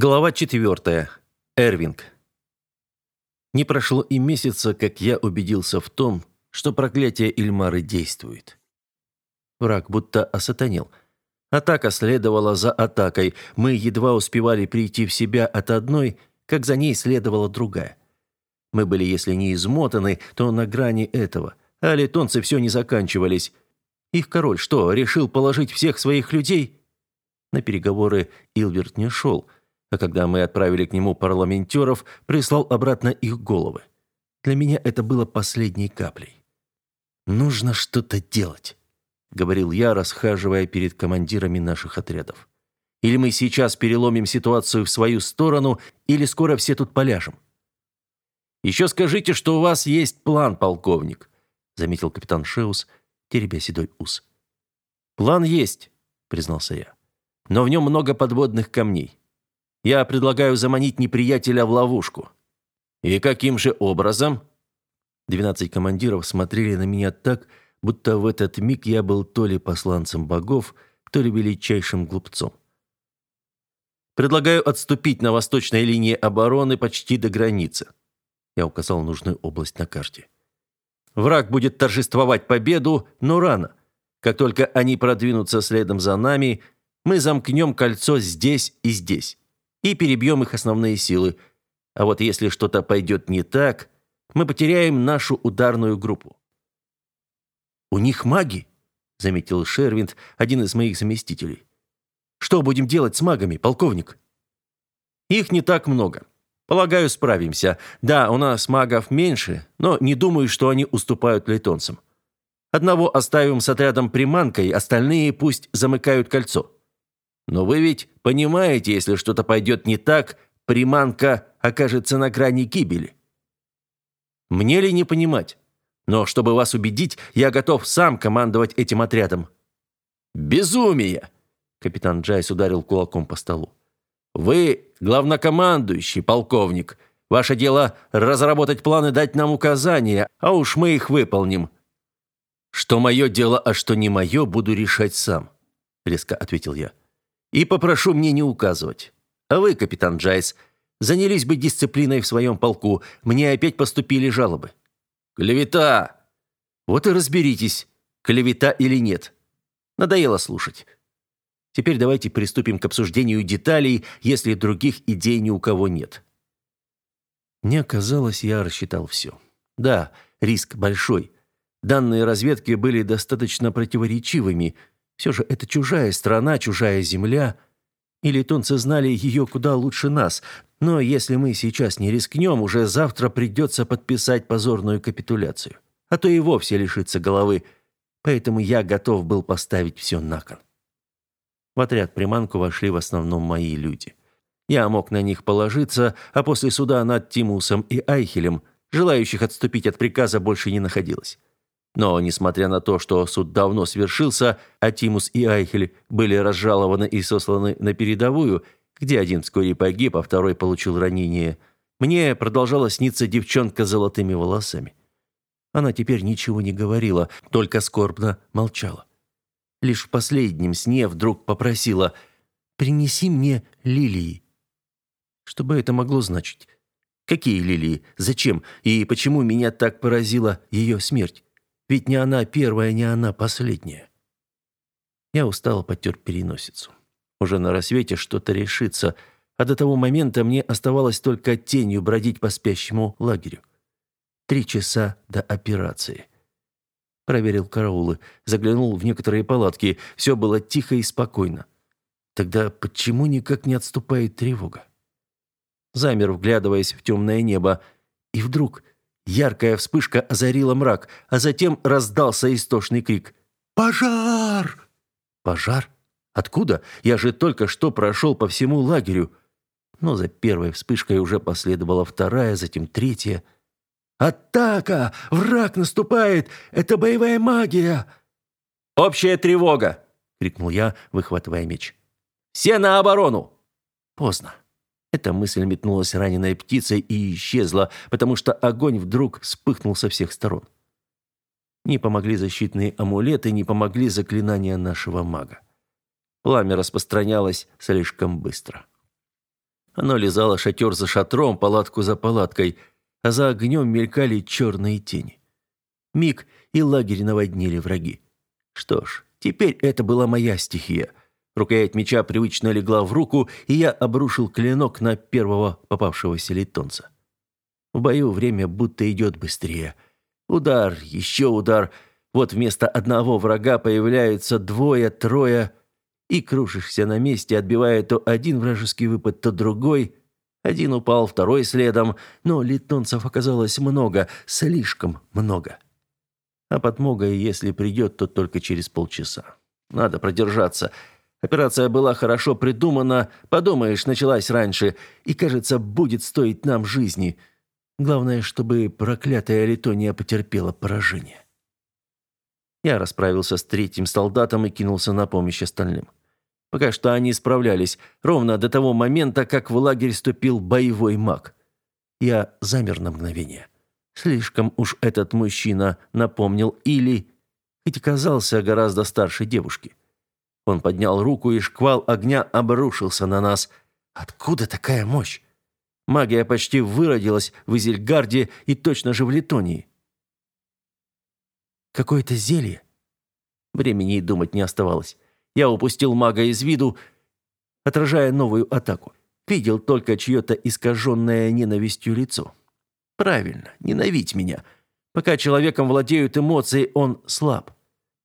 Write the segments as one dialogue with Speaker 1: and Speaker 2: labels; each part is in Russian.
Speaker 1: Глава четвертая. Эрвинг. Не прошло и месяца, как я убедился в том, что проклятие Ильмары действует. Враг будто осатанел. Атака следовала за атакой. Мы едва успевали прийти в себя от одной, как за ней следовала другая. Мы были, если не измотаны, то на грани этого. А летонцы все не заканчивались. Их король что, решил положить всех своих людей? На переговоры Илверт не шел – а когда мы отправили к нему парламентеров, прислал обратно их головы. Для меня это было последней каплей. «Нужно что-то делать», — говорил я, расхаживая перед командирами наших отрядов. «Или мы сейчас переломим ситуацию в свою сторону, или скоро все тут поляжем». «Еще скажите, что у вас есть план, полковник», — заметил капитан Шеус, теребя седой ус. «План есть», — признался я. «Но в нем много подводных камней. Я предлагаю заманить неприятеля в ловушку». «И каким же образом?» Двенадцать командиров смотрели на меня так, будто в этот миг я был то ли посланцем богов, то ли величайшим глупцом. «Предлагаю отступить на восточной линии обороны почти до границы». Я указал нужную область на карте. «Враг будет торжествовать победу, но рано. Как только они продвинутся следом за нами, мы замкнем кольцо здесь и здесь и перебьем их основные силы. А вот если что-то пойдет не так, мы потеряем нашу ударную группу. «У них маги», — заметил Шервинд, один из моих заместителей. «Что будем делать с магами, полковник?» «Их не так много. Полагаю, справимся. Да, у нас магов меньше, но не думаю, что они уступают лейтонцам. Одного оставим с отрядом приманкой, остальные пусть замыкают кольцо». Но вы ведь понимаете, если что-то пойдет не так, приманка окажется на грани гибели. Мне ли не понимать? Но чтобы вас убедить, я готов сам командовать этим отрядом. Безумие! Капитан Джайс ударил кулаком по столу. Вы главнокомандующий, полковник. Ваше дело разработать планы, дать нам указания, а уж мы их выполним. Что мое дело, а что не мое, буду решать сам, резко ответил я. И попрошу мне не указывать. А вы, капитан Джайс, занялись бы дисциплиной в своем полку. Мне опять поступили жалобы. Клевета! Вот и разберитесь, клевета или нет. Надоело слушать. Теперь давайте приступим к обсуждению деталей, если других идей ни у кого нет. Мне казалось, я рассчитал все. Да, риск большой. Данные разведки были достаточно противоречивыми – все же это чужая страна, чужая земля. И литонцы знали ее куда лучше нас. Но если мы сейчас не рискнем, уже завтра придется подписать позорную капитуляцию. А то и вовсе лишиться головы. Поэтому я готов был поставить все на кон. В отряд приманку вошли в основном мои люди. Я мог на них положиться, а после суда над Тимусом и Айхелем желающих отступить от приказа больше не находилось. Но, несмотря на то, что суд давно свершился, а Тимус и Айхель были разжалованы и сосланы на передовую, где один вскоре погиб, а второй получил ранение, мне продолжала сниться девчонка с золотыми волосами. Она теперь ничего не говорила, только скорбно молчала. Лишь в последнем сне вдруг попросила «Принеси мне лилии». Что бы это могло значить? Какие лилии? Зачем? И почему меня так поразила ее смерть? Ведь не она первая, не она последняя. Я устало потер переносицу. Уже на рассвете что-то решится, а до того момента мне оставалось только тенью бродить по спящему лагерю. Три часа до операции. Проверил караулы, заглянул в некоторые палатки. Все было тихо и спокойно. Тогда почему никак не отступает тревога? Замер, вглядываясь в темное небо, и вдруг Яркая вспышка озарила мрак, а затем раздался истошный крик. «Пожар!» «Пожар? Откуда? Я же только что прошел по всему лагерю». Но за первой вспышкой уже последовала вторая, затем третья. «Атака! Враг наступает! Это боевая магия!» «Общая тревога!» — крикнул я, выхватывая меч. «Все на оборону!» Поздно. Эта мысль метнулась раненой птицей и исчезла, потому что огонь вдруг вспыхнул со всех сторон. Не помогли защитные амулеты, не помогли заклинания нашего мага. Пламя распространялось слишком быстро. Оно лизало шатер за шатром, палатку за палаткой, а за огнем мелькали черные тени. Миг, и лагерь наводнили враги. Что ж, теперь это была моя стихия. Рукоять меча привычно легла в руку, и я обрушил клинок на первого попавшегося литонца. В бою время будто идет быстрее. Удар, еще удар. Вот вместо одного врага появляются двое, трое, и кружишься на месте, отбивая то один вражеский выпад, то другой. Один упал, второй следом, но литонцев оказалось много, слишком много. А подмога, если придет, то только через полчаса. Надо продержаться. Операция была хорошо придумана, подумаешь, началась раньше, и, кажется, будет стоить нам жизни. Главное, чтобы проклятая Литония потерпела поражение. Я расправился с третьим солдатом и кинулся на помощь остальным. Пока что они справлялись, ровно до того момента, как в лагерь ступил боевой маг. Я замер на мгновение. Слишком уж этот мужчина напомнил Или, хоть казался гораздо старше девушки. Он поднял руку, и шквал огня обрушился на нас. Откуда такая мощь? Магия почти выродилась в Изельгарде и точно же в Литонии. Какое-то зелье. Времени и думать не оставалось. Я упустил мага из виду, отражая новую атаку. Видел только чье-то искаженное ненавистью лицо. Правильно, ненавидь меня. Пока человеком владеют эмоции, он слаб.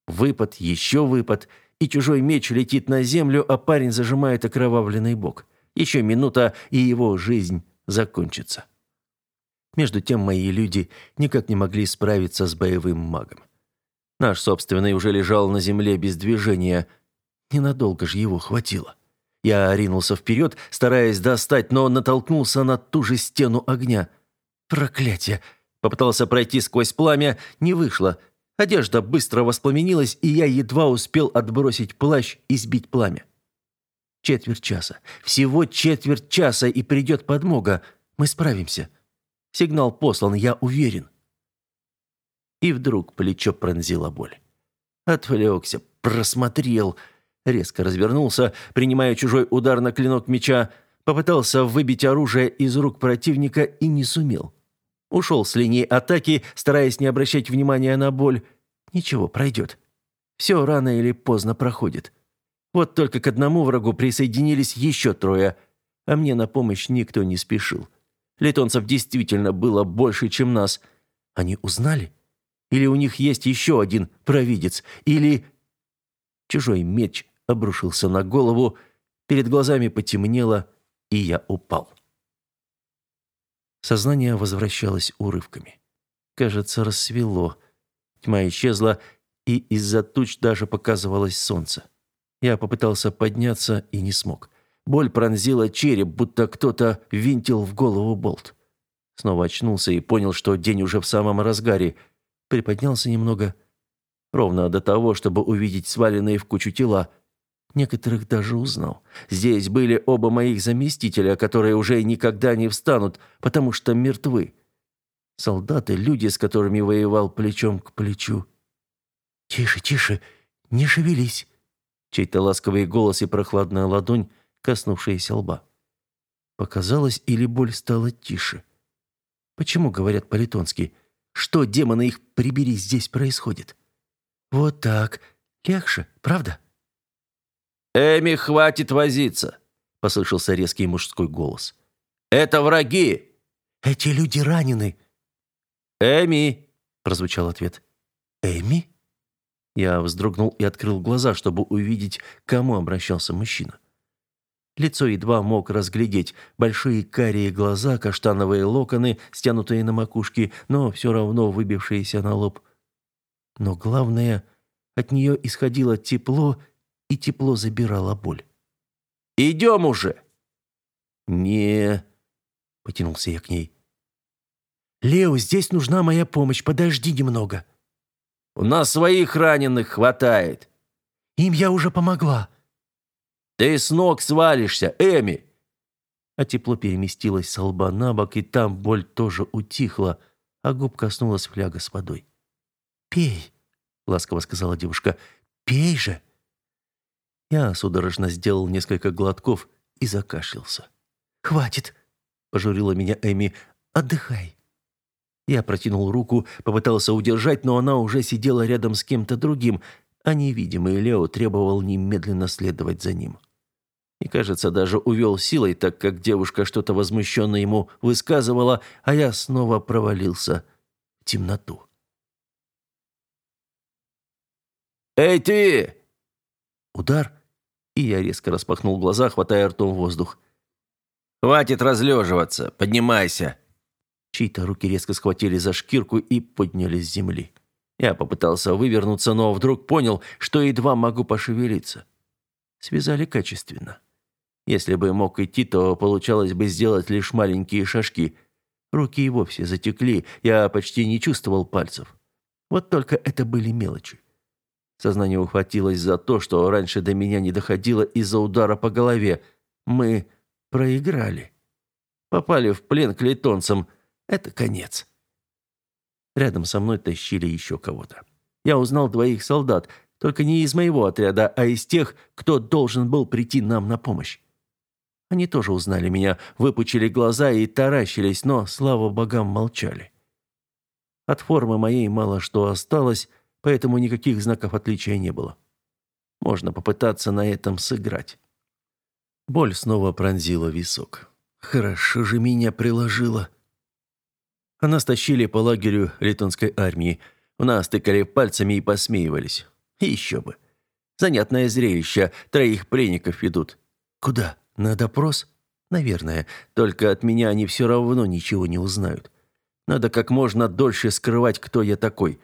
Speaker 1: Выпад, еще выпад, и чужой меч летит на землю, а парень зажимает окровавленный бок. Еще минута, и его жизнь закончится. Между тем мои люди никак не могли справиться с боевым магом. Наш собственный уже лежал на земле без движения. Ненадолго же его хватило. Я ринулся вперед, стараясь достать, но натолкнулся на ту же стену огня – Проклятие! Попытался пройти сквозь пламя, не вышло. Одежда быстро воспламенилась, и я едва успел отбросить плащ и сбить пламя. Четверть часа. Всего четверть часа, и придет подмога. Мы справимся. Сигнал послан, я уверен. И вдруг плечо пронзила боль. Отвлекся, просмотрел. Резко развернулся, принимая чужой удар на клинок меча, Попытался выбить оружие из рук противника и не сумел. Ушел с линии атаки, стараясь не обращать внимания на боль. Ничего, пройдет. Все рано или поздно проходит. Вот только к одному врагу присоединились еще трое, а мне на помощь никто не спешил. Литонцев действительно было больше, чем нас. Они узнали? Или у них есть еще один провидец? Или... Чужой меч обрушился на голову, перед глазами потемнело, и я упал. Сознание возвращалось урывками. Кажется, рассвело. Тьма исчезла, и из-за туч даже показывалось солнце. Я попытался подняться и не смог. Боль пронзила череп, будто кто-то винтил в голову болт. Снова очнулся и понял, что день уже в самом разгаре. Приподнялся немного, ровно до того, чтобы увидеть сваленные в кучу тела – Некоторых даже узнал. Здесь были оба моих заместителя, которые уже никогда не встанут, потому что мертвы. Солдаты, люди, с которыми воевал плечом к плечу. «Тише, тише, не шевелись!» Чей-то ласковый голос и прохладная ладонь, коснувшаяся лба. Показалось, или боль стала тише. Почему говорят по-литонски? Что, демоны их прибери, здесь происходит? Вот так. Легче, правда?
Speaker 2: «Эми, хватит возиться!» — послышался резкий мужской голос. «Это враги!»
Speaker 1: «Эти люди ранены!»
Speaker 2: «Эми!»
Speaker 1: — прозвучал ответ. «Эми?» Я вздрогнул и открыл глаза, чтобы увидеть, к кому обращался мужчина. Лицо едва мог разглядеть. Большие карие глаза, каштановые локоны, стянутые на макушке, но все равно выбившиеся на лоб. Но главное, от нее исходило тепло и тепло забирала боль.
Speaker 2: «Идем уже!»
Speaker 1: «Не...» — потянулся я к ней. «Лео, здесь нужна моя помощь, подожди немного».
Speaker 2: «У нас своих раненых хватает».
Speaker 1: «Им я уже помогла».
Speaker 2: «Ты с ног свалишься, Эми!»
Speaker 1: А тепло переместилось с лба на бок, и там боль тоже утихла, а губ коснулась фляга с водой. «Пей», — ласково сказала девушка, — «пей же». Я судорожно сделал несколько глотков и закашлялся. «Хватит!» – пожурила меня Эми. «Отдыхай!» Я протянул руку, попытался удержать, но она уже сидела рядом с кем-то другим, а невидимый Лео требовал немедленно следовать за ним. И, кажется, даже увел силой, так как девушка что-то возмущенно ему высказывала, а я снова провалился в темноту.
Speaker 2: «Эй, ты!»
Speaker 1: Удар, и я резко распахнул глаза, хватая ртом воздух.
Speaker 2: «Хватит разлеживаться, поднимайся!»
Speaker 1: Чьи-то руки резко схватили за шкирку и подняли с земли. Я попытался вывернуться, но вдруг понял, что едва могу пошевелиться. Связали качественно. Если бы мог идти, то получалось бы сделать лишь маленькие шажки. Руки и вовсе затекли, я почти не чувствовал пальцев. Вот только это были мелочи. Сознание ухватилось за то, что раньше до меня не доходило из-за удара по голове. Мы проиграли. Попали в плен к лейтонцам. Это конец. Рядом со мной тащили еще кого-то. Я узнал двоих солдат, только не из моего отряда, а из тех, кто должен был прийти нам на помощь. Они тоже узнали меня, выпучили глаза и таращились, но, слава богам, молчали. От формы моей мало что осталось, поэтому никаких знаков отличия не было. Можно попытаться на этом сыграть. Боль снова пронзила висок. Хорошо же меня приложило. Она стащили по лагерю литонской армии. У нас тыкали пальцами и посмеивались. Еще бы. Занятное зрелище. Троих пленников ведут. Куда? На допрос? Наверное. Только от меня они все равно ничего не узнают. Надо как можно дольше скрывать, кто я такой.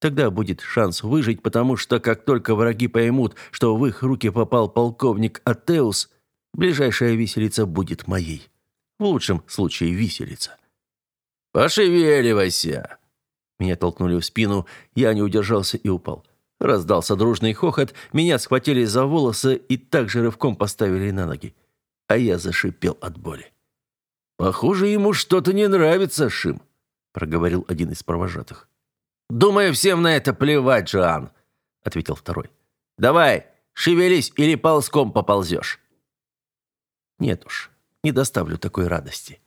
Speaker 1: Тогда будет шанс выжить, потому что как только враги поймут, что в их руки попал полковник Атеус, ближайшая виселица будет моей. В лучшем случае виселица.
Speaker 2: «Пошевеливайся!»
Speaker 1: Меня толкнули в спину, я не удержался и упал. Раздался дружный хохот, меня схватили за волосы и также рывком поставили на ноги. А я зашипел от боли.
Speaker 2: «Похоже, ему что-то не нравится, Шим», — проговорил один из провожатых. «Думаю, всем на это плевать, Джоан», — ответил второй. «Давай, шевелись или ползком поползешь».
Speaker 1: «Нет уж, не доставлю такой радости».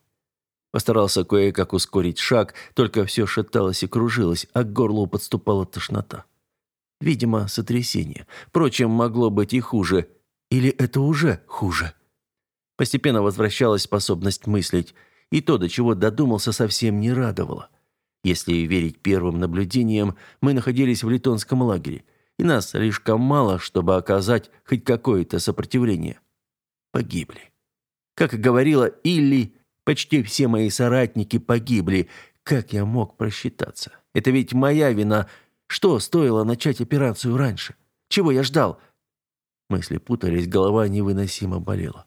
Speaker 1: Постарался кое-как ускорить шаг, только все шаталось и кружилось, а к горлу подступала тошнота. Видимо, сотрясение. Впрочем, могло быть и хуже. Или это уже хуже? Постепенно возвращалась способность мыслить, и то, до чего додумался, совсем не радовало. Если верить первым наблюдениям, мы находились в литонском лагере, и нас слишком мало, чтобы оказать хоть какое-то сопротивление. Погибли. Как говорила Илли, Почти все мои соратники погибли. Как я мог просчитаться? Это ведь моя вина. Что стоило начать операцию раньше? Чего я ждал? Мысли путались, голова невыносимо болела.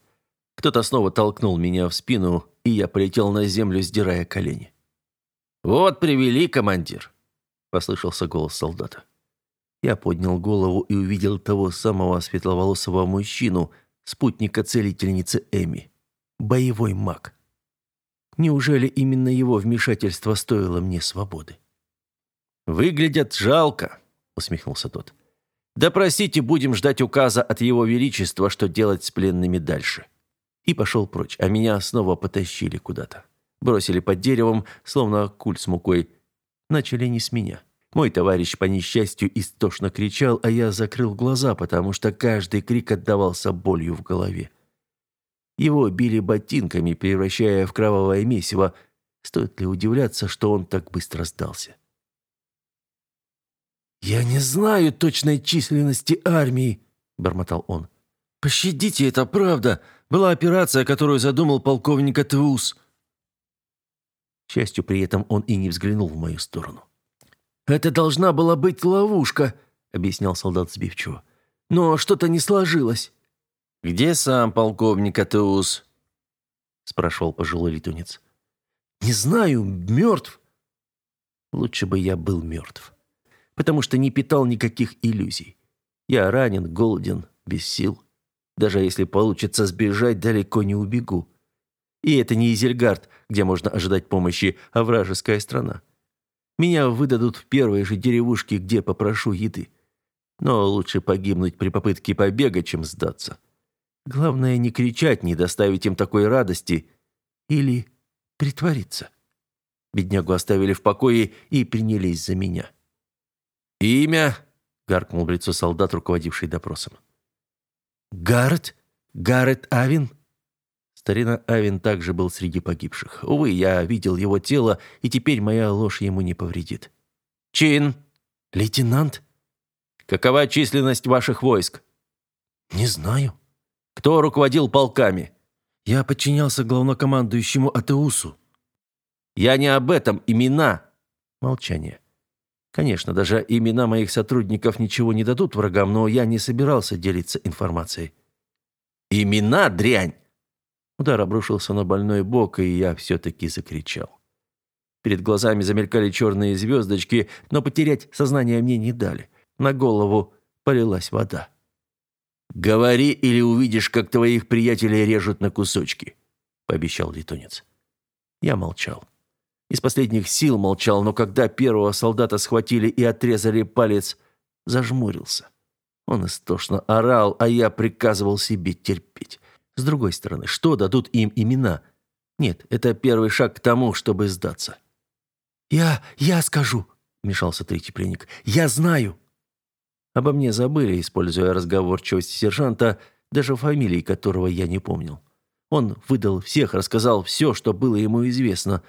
Speaker 1: Кто-то снова толкнул меня в спину, и я полетел на землю, сдирая колени.
Speaker 2: «Вот привели, командир!»
Speaker 1: – послышался голос солдата. Я поднял голову и увидел того самого светловолосого мужчину, спутника целительницы Эми. Боевой маг. Неужели именно его вмешательство стоило мне свободы?
Speaker 2: «Выглядят жалко», — усмехнулся тот. «Допросите, будем ждать указа от его величества, что делать с пленными дальше».
Speaker 1: И пошел прочь, а меня снова потащили куда-то. Бросили под деревом, словно куль с мукой. Начали не с меня. Мой товарищ по несчастью истошно кричал, а я закрыл глаза, потому что каждый крик отдавался болью в голове. Его били ботинками, превращая в кровавое месиво. Стоит ли удивляться, что он так быстро сдался?
Speaker 3: «Я не знаю точной численности армии», — бормотал он. «Пощадите, это правда. Была операция, которую задумал полковник Атеус».
Speaker 1: К счастью, при этом он и не взглянул в мою сторону.
Speaker 3: «Это должна была быть ловушка», — объяснял солдат сбивчиво. «Но что-то не сложилось».
Speaker 2: «Где сам полковник Атеус?»
Speaker 1: – спрашивал пожилой летунец.
Speaker 3: «Не знаю, мертв».
Speaker 1: Лучше бы я был мертв, потому что не питал никаких иллюзий. Я ранен, голоден, без сил. Даже если получится сбежать, далеко не убегу. И это не Изельгард, где можно ожидать помощи, а вражеская страна. Меня выдадут в первой же деревушке, где попрошу еды. Но лучше погибнуть при попытке побега, чем сдаться. Главное не кричать, не доставить им такой радости или притвориться. Беднягу оставили в покое и принялись за меня.
Speaker 2: «Имя?» — гаркнул в лицо солдат, руководивший допросом.
Speaker 1: «Гаррет? Гаррет Авин?»
Speaker 2: Старина Авин также был среди погибших. Увы, я видел его тело, и теперь моя ложь ему не повредит. «Чин?»
Speaker 1: «Лейтенант?»
Speaker 2: «Какова численность ваших войск?»
Speaker 1: «Не знаю».
Speaker 2: «Кто руководил полками?»
Speaker 1: «Я подчинялся главнокомандующему Атеусу».
Speaker 2: «Я не об этом. Имена».
Speaker 1: Молчание. Конечно, даже имена моих сотрудников ничего не дадут врагам, но я не собирался делиться информацией.
Speaker 2: «Имена, дрянь!»
Speaker 1: Удар обрушился на больной бок, и я все-таки закричал. Перед глазами замелькали черные звездочки, но потерять сознание мне не дали. На голову полилась вода.
Speaker 2: «Говори, или увидишь, как твоих приятелей режут на кусочки», — пообещал летунец.
Speaker 1: Я молчал. Из последних сил молчал, но когда первого солдата схватили и отрезали палец, зажмурился. Он истошно орал, а я приказывал себе терпеть. С другой стороны, что дадут им имена? Нет, это первый шаг к тому, чтобы сдаться. «Я... я скажу», — мешался третий пленник. «Я знаю». Обо мне забыли, используя разговорчивость сержанта, даже фамилии которого я не помнил. Он выдал всех, рассказал все, что было ему известно.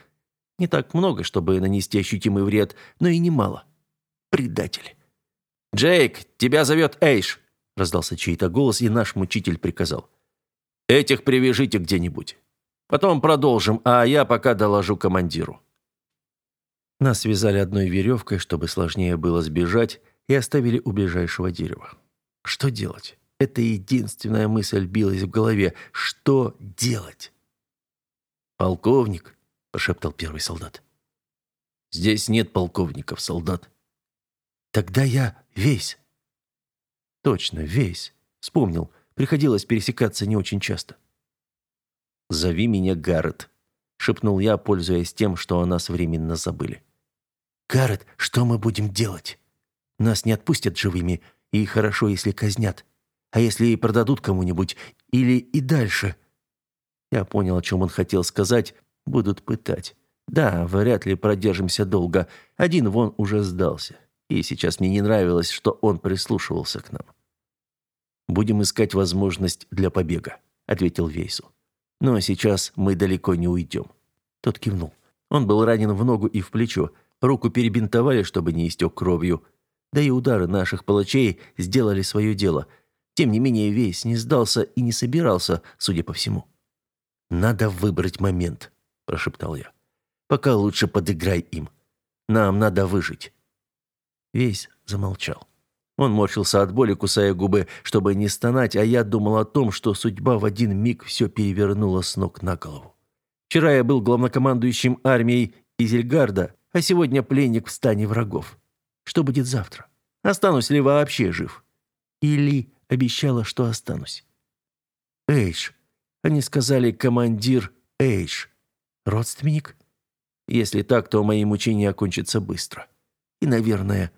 Speaker 1: Не так много, чтобы нанести ощутимый вред, но и немало. Предатель.
Speaker 2: «Джейк, тебя зовет Эйш!»
Speaker 1: — раздался чей-то голос, и наш мучитель приказал.
Speaker 2: «Этих привяжите где-нибудь. Потом продолжим, а я пока доложу командиру».
Speaker 1: Нас связали одной веревкой, чтобы сложнее было сбежать, и оставили у ближайшего дерева. Что делать? Это единственная мысль билась в голове. Что делать?
Speaker 2: «Полковник», — прошептал первый солдат. «Здесь нет полковников, солдат».
Speaker 1: «Тогда я весь». «Точно, весь. Вспомнил. Приходилось пересекаться не очень часто».
Speaker 2: «Зови меня Гаррет», — шепнул я, пользуясь тем, что о нас временно забыли.
Speaker 1: «Гаррет, что мы будем делать? Нас не отпустят живыми, и хорошо, если казнят. А если и продадут кому-нибудь, или и дальше?» Я понял, о чем он хотел сказать. Будут пытать. Да, вряд ли продержимся долго. Один вон уже сдался. И сейчас мне не нравилось, что он прислушивался к нам.
Speaker 2: «Будем искать возможность для побега», — ответил Вейсу. «Но сейчас мы далеко не уйдем».
Speaker 1: Тот кивнул. Он был ранен в ногу и в плечо. Руку перебинтовали, чтобы не истек кровью. Да и удары наших палачей сделали свое дело. Тем не менее, Вейс не сдался и не собирался, судя по всему. «Надо выбрать момент», — прошептал я. «Пока лучше подыграй им. Нам надо выжить». Вейс замолчал. Он морщился от боли, кусая губы, чтобы не стонать, а я думал о том, что судьба в один миг все перевернула с ног на голову. Вчера я был главнокомандующим армией Изельгарда, а сегодня пленник в стане врагов. Что будет завтра? Останусь ли вообще жив? Или обещала, что останусь? Эйш. Они сказали «командир Эйш». Родственник? Если так, то мои мучения окончатся быстро. И, наверное,